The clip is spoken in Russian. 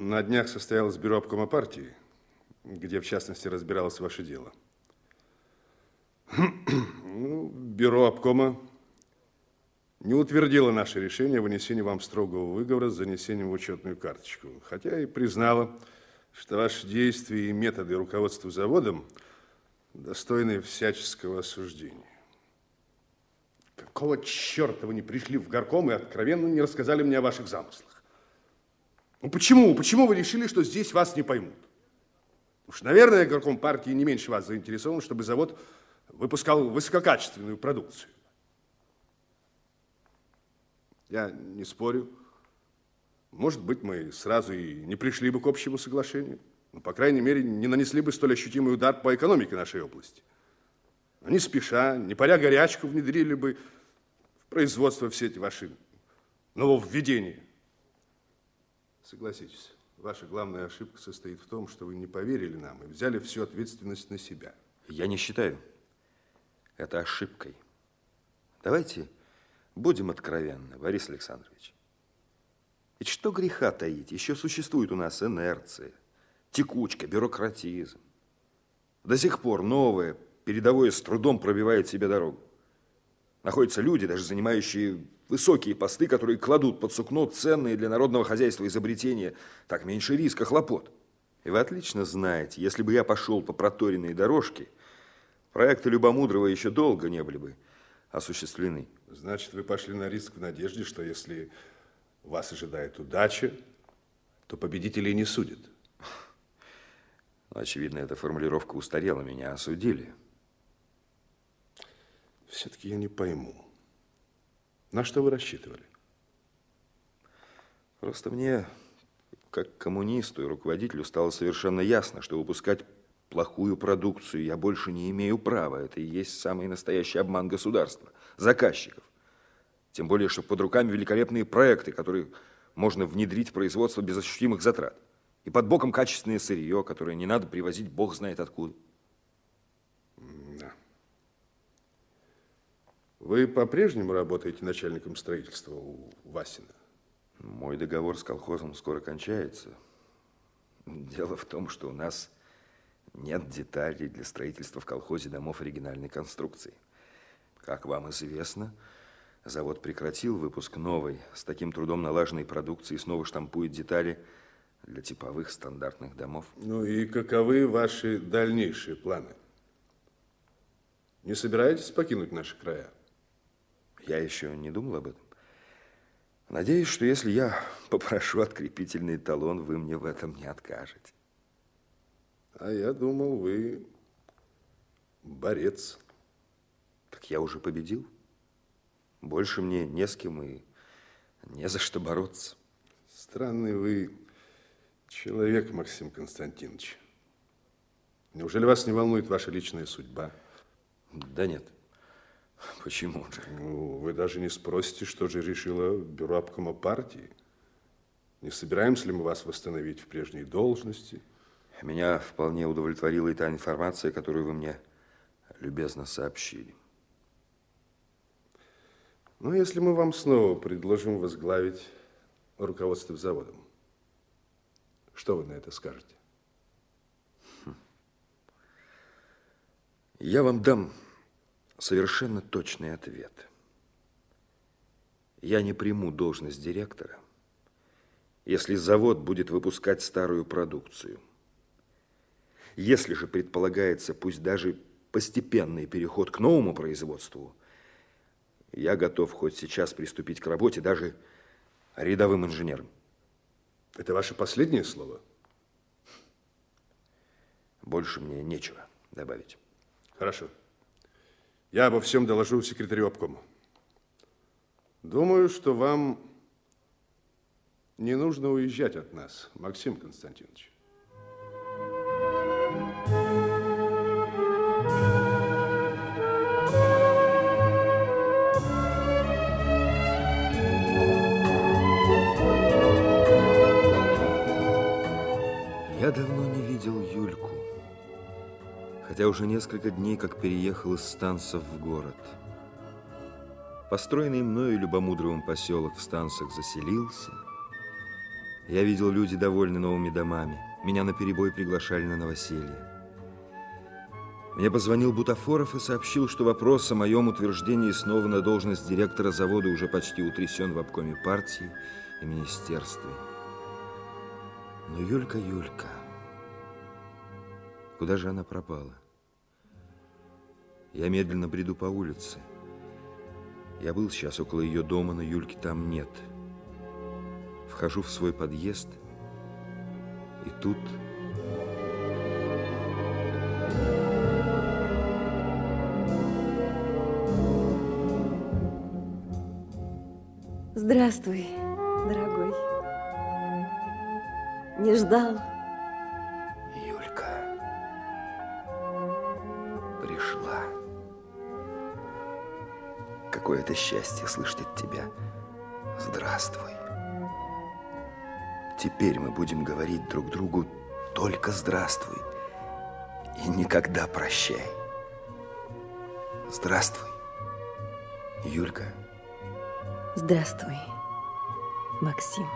На днях состоялось бюро обкома партии, где, в частности, разбиралось ваше дело. Ну, бюро обкома не утвердило наше решение о вынесении вам строгого выговора с занесением в учетную карточку, хотя и признало, что ваши действия и методы руководства заводом достойны всяческого осуждения. Какого черта вы не пришли в горком и откровенно не рассказали мне о ваших замыслах? Ну почему? Почему вы решили, что здесь вас не поймут? Уж, наверное, горком партии не меньше вас заинтересован, чтобы завод выпускал высококачественную продукцию. Я не спорю. Может быть, мы сразу и не пришли бы к общему соглашению. Но, по крайней мере, не нанесли бы столь ощутимый удар по экономике нашей области. Не спеша, не паря горячку, внедрили бы в производство все эти ваши нововведения. Согласитесь, ваша главная ошибка состоит в том, что вы не поверили нам и взяли всю ответственность на себя. Я не считаю это ошибкой. Давайте будем откровенны, Борис Александрович. Ведь что греха таить, еще существует у нас инерция, текучка, бюрократизм. До сих пор новое, передовое с трудом пробивает себе дорогу. Находятся люди, даже занимающие высокие посты, которые кладут под сукно ценные для народного хозяйства изобретения, так меньше риска, хлопот. И вы отлично знаете, если бы я пошел по проторенной дорожке, проекты Любомудрого еще долго не были бы осуществлены. Значит, вы пошли на риск в надежде, что если вас ожидает удача, то победителей не судят. Очевидно, эта формулировка устарела, меня осудили. Все-таки я не пойму, на что вы рассчитывали? Просто мне, как коммунисту и руководителю, стало совершенно ясно, что выпускать плохую продукцию я больше не имею права. Это и есть самый настоящий обман государства, заказчиков. Тем более, что под руками великолепные проекты, которые можно внедрить в производство без ощутимых затрат. И под боком качественное сырье, которое не надо привозить бог знает откуда. Вы по-прежнему работаете начальником строительства у Васина? Мой договор с колхозом скоро кончается. Дело в том, что у нас нет деталей для строительства в колхозе домов оригинальной конструкции. Как вам известно, Завод прекратил выпуск новой, с таким трудом налаженной продукции, снова штампует детали для типовых стандартных домов. Ну и каковы ваши дальнейшие планы? Не собираетесь покинуть наши края? Я еще не думал об этом. Надеюсь, что если я попрошу открепительный талон, вы мне в этом не откажете. А я думал, вы борец. Так я уже победил. Больше мне не с кем и не за что бороться. Странный вы человек, Максим Константинович. Неужели вас не волнует ваша личная судьба? Да нет. Почему же? Ну, вы даже не спросите, что же решило бюро обкома партии. Не собираемся ли мы вас восстановить в прежней должности? Меня вполне удовлетворила и та информация, которую вы мне любезно сообщили. Ну, если мы вам снова предложим возглавить руководство заводом, что вы на это скажете? Я вам дам совершенно точный ответ. Я не приму должность директора, если завод будет выпускать старую продукцию. Если же предполагается, пусть даже постепенный переход к новому производству – я готов хоть сейчас приступить к работе даже рядовым инженером. Это ваше последнее слово? Больше мне нечего добавить. Хорошо. Я обо всем доложу секретарю обкома. Думаю, что вам не нужно уезжать от нас, Максим Константинович. Я давно не видел Юльку, хотя уже несколько дней как переехал из Станцев в город. Построенный мною любомудровым поселок в Станцах заселился. Я видел, люди довольны новыми домами. Меня на перебой приглашали на новоселье. Мне позвонил Бутафоров и сообщил, что вопрос о моем утверждении снова на должность директора завода уже почти утрясен в обкоме партии и министерстве. Но Юлька, Юлька, куда же она пропала? Я медленно бреду по улице. Я был сейчас около ее дома, но Юльки там нет. Вхожу в свой подъезд, и тут... Здравствуй, дорогой. Не ждал? Какое это счастье слышать от тебя. Здравствуй. Теперь мы будем говорить друг другу только здравствуй и никогда прощай. Здравствуй, Юлька. Здравствуй, Максим.